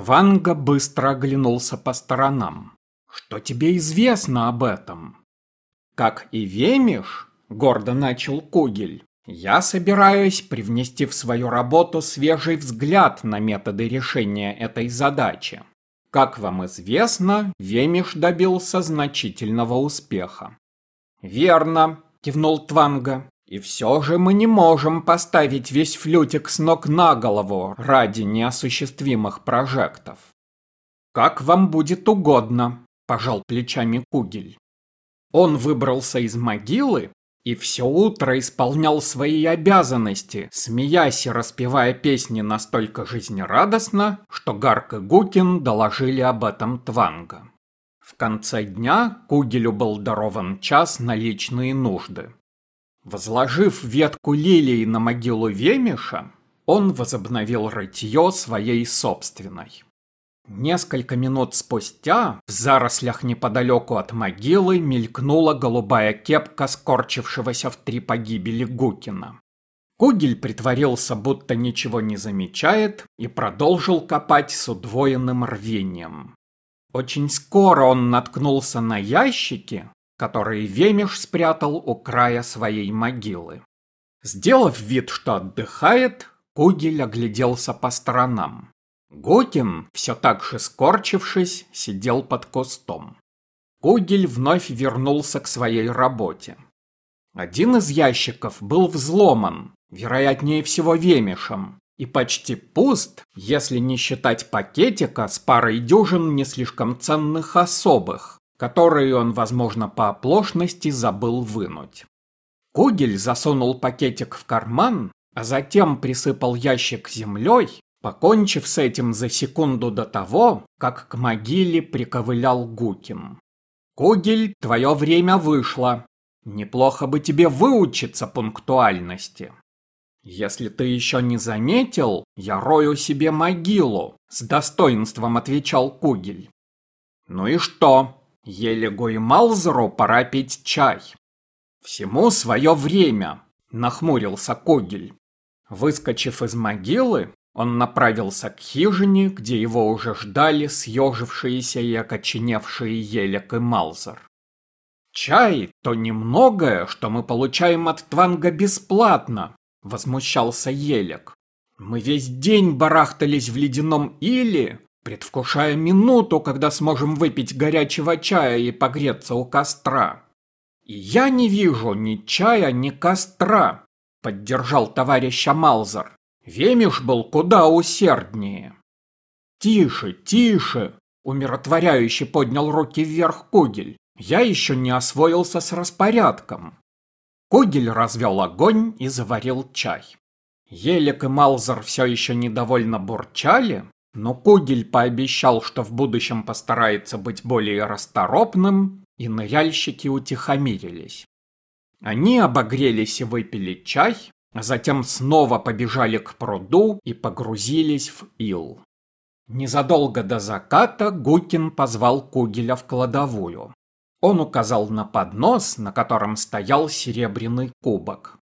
Тванга быстро оглянулся по сторонам. «Что тебе известно об этом?» «Как и Вемиш», — гордо начал Кугель, «я собираюсь привнести в свою работу свежий взгляд на методы решения этой задачи. Как вам известно, Вемиш добился значительного успеха». «Верно», — кивнул Тванга. «И все же мы не можем поставить весь флютик с ног на голову ради неосуществимых прожектов». «Как вам будет угодно», – пожал плечами Кугель. Он выбрался из могилы и все утро исполнял свои обязанности, смеясь и распевая песни настолько жизнерадостно, что Гарк и Гукин доложили об этом Тванга. В конце дня Кугелю был дарован час на личные нужды. Возложив ветку лилии на могилу Вемиша, он возобновил рытье своей собственной. Несколько минут спустя в зарослях неподалеку от могилы мелькнула голубая кепка скорчившегося в три погибели Гукина. Кугель притворился, будто ничего не замечает, и продолжил копать с удвоенным рвением. Очень скоро он наткнулся на ящики, которые Вемиш спрятал у края своей могилы. Сделав вид, что отдыхает, Кугель огляделся по сторонам. Гукин, все так же скорчившись, сидел под кустом. Кугель вновь вернулся к своей работе. Один из ящиков был взломан, вероятнее всего вемешем, и почти пуст, если не считать пакетика с парой дюжин не слишком ценных особых, которые он, возможно, по оплошности забыл вынуть. Кугель засунул пакетик в карман, а затем присыпал ящик землей покончив с этим за секунду до того, как к могиле приковылял Гукин. «Кугель, твое время вышло. Неплохо бы тебе выучиться пунктуальности. Если ты еще не заметил, я рою себе могилу», — с достоинством отвечал Кугель. «Ну и что? Елегу и Малзеру пора пить чай». «Всему свое время», — нахмурился Кугель. Выскочив из могилы, он направился к хижине, где его уже ждали съежившиеся и окоченевшие Елек и Малзер. «Чай — то немногое, что мы получаем от Тванга бесплатно», — возмущался Елек. «Мы весь день барахтались в ледяном иле, предвкушая минуту, когда сможем выпить горячего чая и погреться у костра. И я не вижу ни чая, ни костра», — поддержал товарища Малзер. Вемиш был куда усерднее. «Тише, тише!» – умиротворяюще поднял руки вверх Кугель. «Я еще не освоился с распорядком». Кугель развел огонь и заварил чай. Елик и Малзер все еще недовольно бурчали, но Кугель пообещал, что в будущем постарается быть более расторопным, и ныряльщики утихомирились. Они обогрелись и выпили чай, а затем снова побежали к пруду и погрузились в ил. Незадолго до заката Гукин позвал Кугеля в кладовую. Он указал на поднос, на котором стоял серебряный кубок.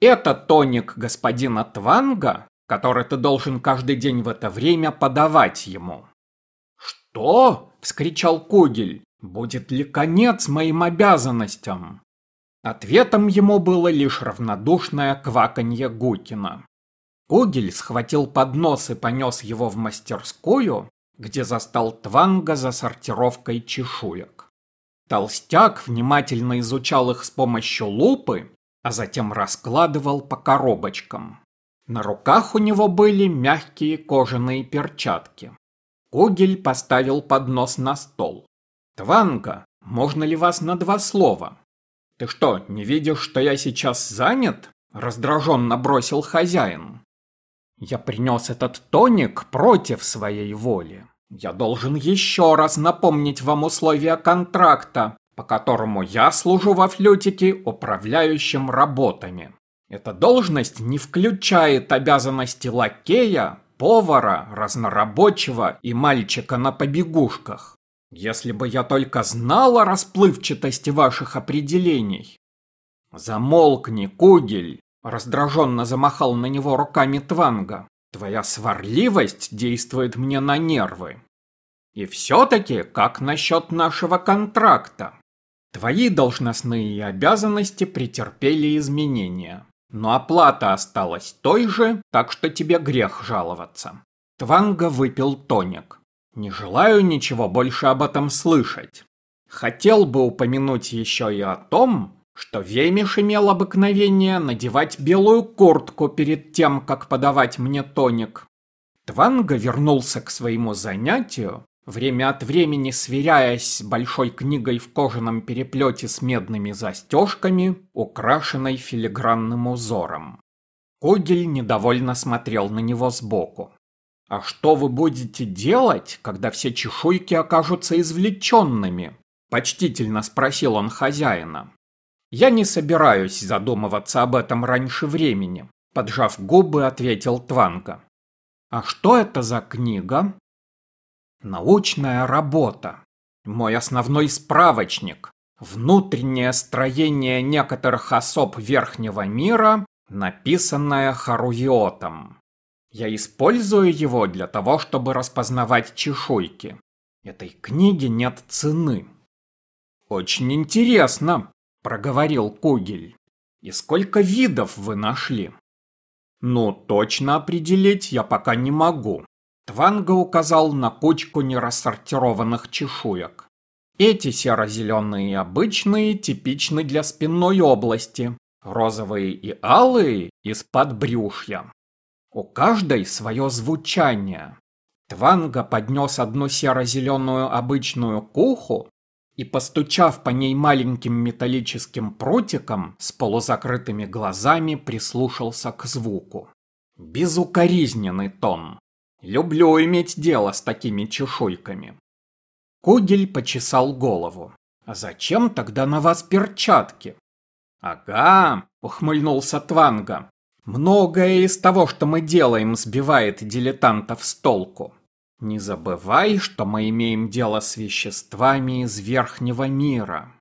«Это тоник господина Тванга, который ты должен каждый день в это время подавать ему». «Что?» – вскричал Кугель. «Будет ли конец моим обязанностям?» Ответом ему было лишь равнодушное кваканье Гукина. Кугель схватил поднос и понес его в мастерскую, где застал Тванга за сортировкой чешуек. Толстяк внимательно изучал их с помощью лупы, а затем раскладывал по коробочкам. На руках у него были мягкие кожаные перчатки. Кугель поставил поднос на стол. «Тванга, можно ли вас на два слова?» «Ты что, не видишь, что я сейчас занят?» – раздраженно бросил хозяин. «Я принес этот тоник против своей воли. Я должен еще раз напомнить вам условия контракта, по которому я служу во флютике управляющим работами. Эта должность не включает обязанности лакея, повара, разнорабочего и мальчика на побегушках. Если бы я только знал о расплывчатости ваших определений. Замолкни, Кугель, раздраженно замахал на него руками Тванга. Твоя сварливость действует мне на нервы. И все-таки, как насчет нашего контракта? Твои должностные обязанности претерпели изменения, но оплата осталась той же, так что тебе грех жаловаться. Тванга выпил тоник. Не желаю ничего больше об этом слышать. Хотел бы упомянуть еще и о том, что Веймиш имел обыкновение надевать белую куртку перед тем, как подавать мне тоник. Тванга вернулся к своему занятию, время от времени сверяясь большой книгой в кожаном переплете с медными застежками, украшенной филигранным узором. Когель недовольно смотрел на него сбоку. «А что вы будете делать, когда все чешуйки окажутся извлеченными?» – почтительно спросил он хозяина. «Я не собираюсь задумываться об этом раньше времени», – поджав губы, ответил Тванга. «А что это за книга?» «Научная работа. Мой основной справочник. Внутреннее строение некоторых особ верхнего мира, написанное Харувиотом. Я использую его для того, чтобы распознавать чешуйки. Этой книге нет цены». «Очень интересно», проговорил Кугель. И сколько видов вы нашли? Ну, точно определить я пока не могу. Тванга указал на кучку нерассортированных чешуек. Эти серо-зеленые обычные типичны для спинной области, розовые и алые из-под брюшья. У каждой свое звучание. Тванга поднес одну серо-зеленую обычную к уху, и, постучав по ней маленьким металлическим прутиком с полузакрытыми глазами, прислушался к звуку. Безукоризненный тон. Люблю иметь дело с такими чешуйками. Кугель почесал голову. А зачем тогда на вас перчатки? Ага, ухмыльнулся Тванга. Многое из того, что мы делаем, сбивает дилетантов с толку. Не забывай, что мы имеем дело с веществами из верхнего мира.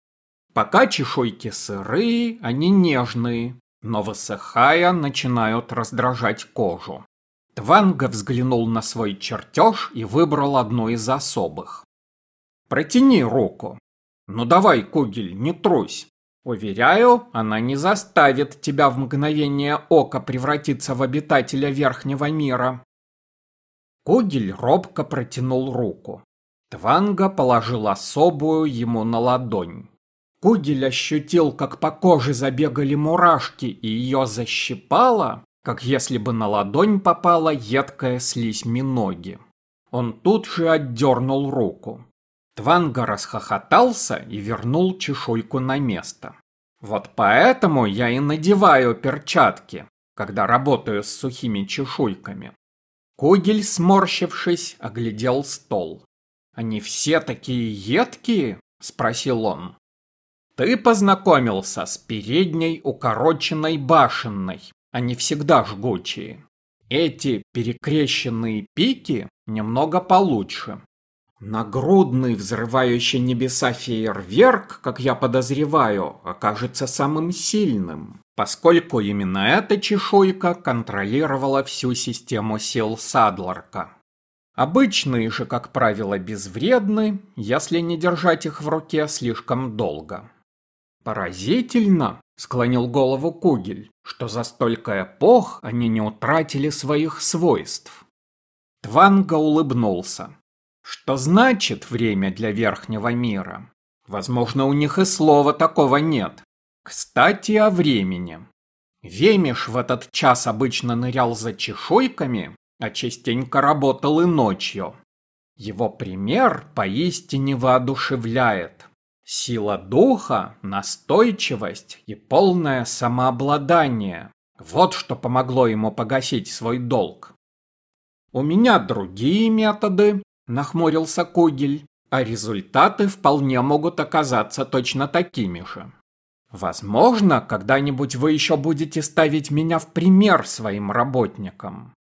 Пока чешуйки сырые, они нежные, но высыхая, начинают раздражать кожу. Тванга взглянул на свой чертеж и выбрал одну из особых. «Протяни руку. Ну давай, Кугель, не трусь. Уверяю, она не заставит тебя в мгновение ока превратиться в обитателя верхнего мира. Когель робко протянул руку. Тванга положил особую ему на ладонь. Кугель ощутил, как по коже забегали мурашки, и ее защипало, как если бы на ладонь попала едкая слизь миноги. Он тут же отдернул руку. Тванга расхохотался и вернул чешуйку на место. Вот поэтому я и надеваю перчатки, когда работаю с сухими чешуйками. Когель, сморщившись, оглядел стол. «Они все такие едкие?» – спросил он. «Ты познакомился с передней укороченной башенной. Они всегда жгучие. Эти перекрещенные пики немного получше. Нагрудный, взрывающий небеса фейерверк, как я подозреваю, окажется самым сильным, поскольку именно эта чешуйка контролировала всю систему сил Садларка. Обычные же, как правило, безвредны, если не держать их в руке слишком долго. «Поразительно», — склонил голову Кугель, «что за столько эпох они не утратили своих свойств». Тванга улыбнулся. Что значит время для верхнего мира? Возможно, у них и слова такого нет. Кстати, о времени. Вемиш в этот час обычно нырял за чешуйками, а частенько работал и ночью. Его пример поистине воодушевляет. Сила духа, настойчивость и полное самообладание – вот что помогло ему погасить свой долг. У меня другие методы, нахмурился Кугель, а результаты вполне могут оказаться точно такими же. Возможно, когда-нибудь вы еще будете ставить меня в пример своим работникам.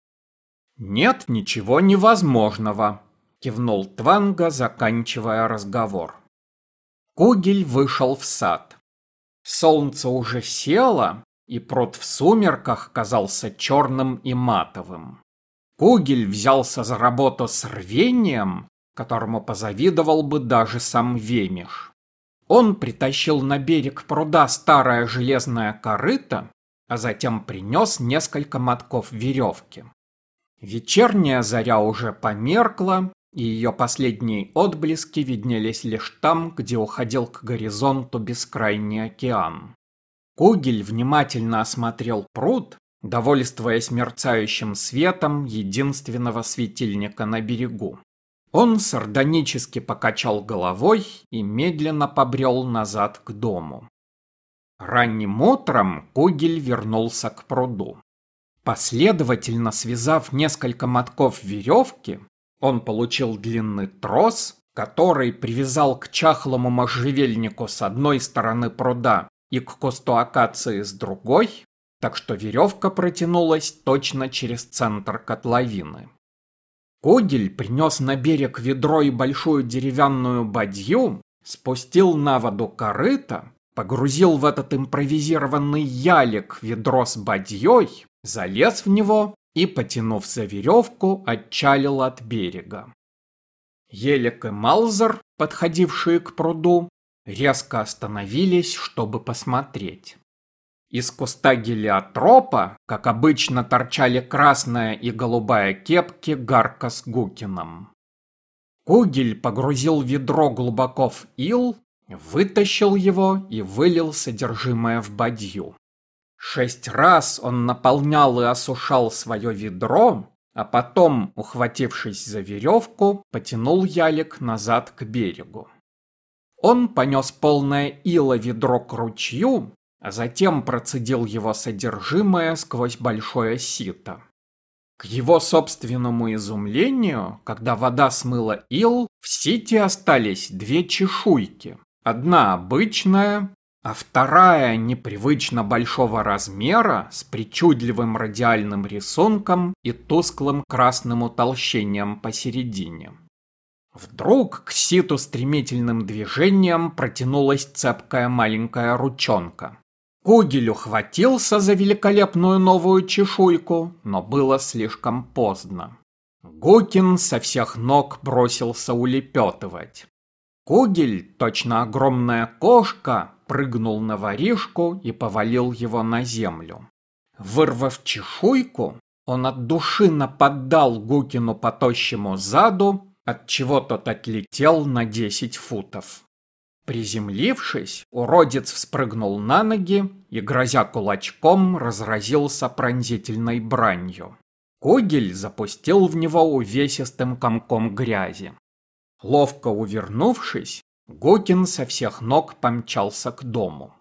Нет ничего невозможного, кивнул Тванга, заканчивая разговор. Кугель вышел в сад. Солнце уже село, и пруд в сумерках казался черным и матовым. Кугель взялся за работу с рвением, которому позавидовал бы даже сам Вемиш. Он притащил на берег пруда старое железное корыто, а затем принес несколько мотков веревки. Вечерняя заря уже померкла, ее последние отблески виднелись лишь там, где уходил к горизонту бескрайний океан. Кугель внимательно осмотрел пруд, довольствуясь мерцающим светом единственного светильника на берегу. Он сардонически покачал головой и медленно побрел назад к дому. Ранним утром Кугель вернулся к пруду. Последовательно связав несколько мотков веревки, он получил длинный трос, который привязал к чахлому можжевельнику с одной стороны пруда и к кусту акации с другой, так что веревка протянулась точно через центр котловины. Когель принес на берег ведро и большую деревянную бадью, спустил на воду корыто, погрузил в этот импровизированный ялик ведро с бадьей, залез в него и, потянув за веревку, отчалил от берега. Елик и Малзер, подходившие к пруду, резко остановились, чтобы посмотреть. Из куста гелиотропа, как обычно, торчали красная и голубая кепки Гарка с Гукином. Кугель погрузил ведро глубоко в ил, вытащил его и вылил содержимое в бадью. Шесть раз он наполнял и осушал свое ведро, а потом, ухватившись за веревку, потянул ялик назад к берегу. Он понес полное ило ведро к ручью, а затем процедил его содержимое сквозь большое сито. К его собственному изумлению, когда вода смыла ил, в сите остались две чешуйки. Одна обычная, а вторая непривычно большого размера с причудливым радиальным рисунком и тусклым красным утолщением посередине. Вдруг к ситу стремительным движением протянулась цепкая маленькая ручонка. Кугель ухватился за великолепную новую чешуйку, но было слишком поздно. Гукин со всех ног бросился улепетывать. Кугель, точно огромная кошка, прыгнул на воришку и повалил его на землю. Вырвав чешуйку, он от души нападал Гукину по тощему заду, от чего тот отлетел на десять футов. Приземлившись, уродец вспрыгнул на ноги и, грозя кулачком, разразился пронзительной бранью. Когель запустил в него увесистым комком грязи. Ловко увернувшись, Гокин со всех ног помчался к дому.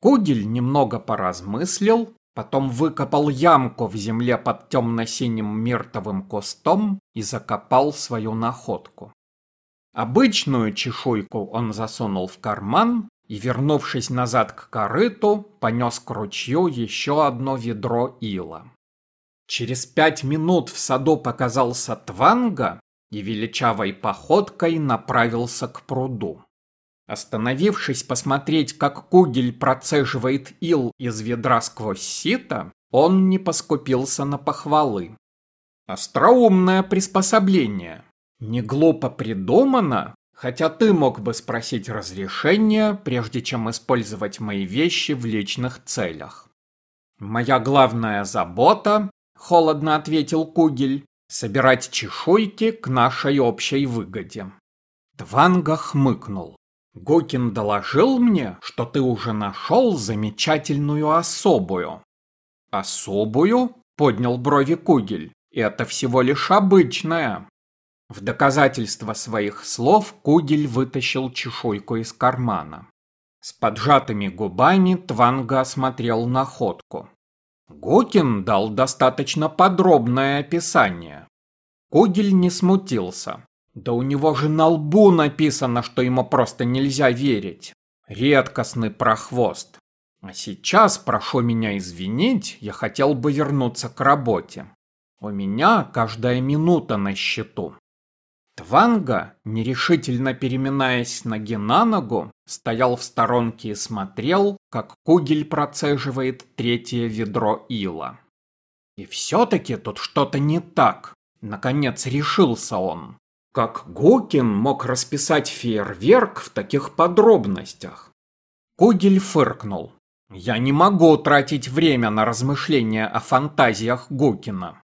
Кугель немного поразмыслил, потом выкопал ямку в земле под темно-синим миртовым кустом и закопал свою находку. Обычную чешуйку он засунул в карман и, вернувшись назад к корыту, понес к ручью еще одно ведро ила. Через пять минут в саду показался Тванга и величавой походкой направился к пруду. Остановившись посмотреть, как Кугель процеживает ил из ведра сквозь сито, он не поскупился на похвалы. Остроумное приспособление. Не глупо придумано, хотя ты мог бы спросить разрешения, прежде чем использовать мои вещи в личных целях. Моя главная забота, холодно ответил Кугель, собирать чешуйки к нашей общей выгоде. Тванга хмыкнул. Гокин доложил мне, что ты уже нашел замечательную особую. Особую? Поднял брови Кугель. Это всего лишь обычная. В доказательство своих слов Кугель вытащил чешуйку из кармана. С поджатыми губами Тванга осмотрел находку. Гокин дал достаточно подробное описание. Кугель не смутился. Да у него же на лбу написано, что ему просто нельзя верить. Редкостный прохвост. А сейчас, прошу меня извинить, я хотел бы вернуться к работе. У меня каждая минута на счету. Тванга, нерешительно переминаясь ноги на ногу, стоял в сторонке и смотрел, как Кугель процеживает третье ведро ила. И все-таки тут что-то не так. Наконец решился он. Как Гокин мог расписать фейерверк в таких подробностях? Кугель фыркнул. Я не могу тратить время на размышления о фантазиях Гокина.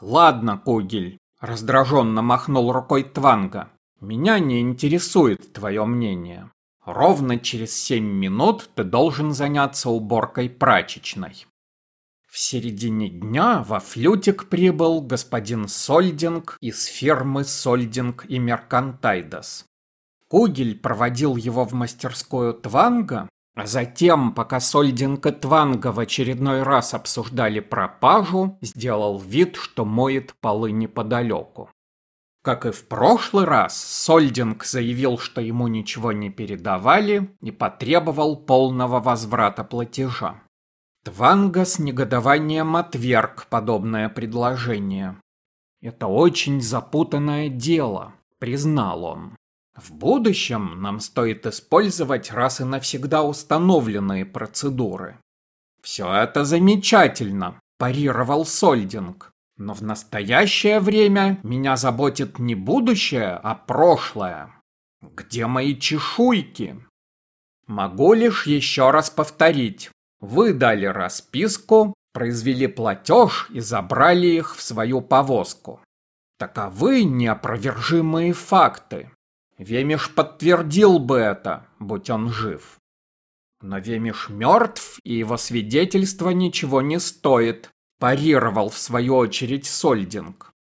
Ладно, Кугель, раздраженно махнул рукой Тванга. Меня не интересует твое мнение. Ровно через семь минут ты должен заняться уборкой прачечной. В середине дня во флютик прибыл господин Сольдинг из фермы Сольдинг и Меркантайдас. Кугель проводил его в мастерскую Тванга, а затем, пока Сольдинг и Тванга в очередной раз обсуждали пропажу, сделал вид, что моет полы неподалеку. Как и в прошлый раз, Сольдинг заявил, что ему ничего не передавали и потребовал полного возврата платежа. Тванга с негодованием отверг подобное предложение. «Это очень запутанное дело», — признал он. «В будущем нам стоит использовать раз и навсегда установленные процедуры». «Все это замечательно», – парировал Сольдинг. «Но в настоящее время меня заботит не будущее, а прошлое. Где мои чешуйки?» Могу лишь еще раз повторить. Вы дали расписку, произвели платеж и забрали их в свою повозку. Таковы неопровержимые факты. Вемиш подтвердил бы это, будь он жив. Но Вемиш мертв, и его свидетельство ничего не стоит, парировал в свою очередь Сольдинг.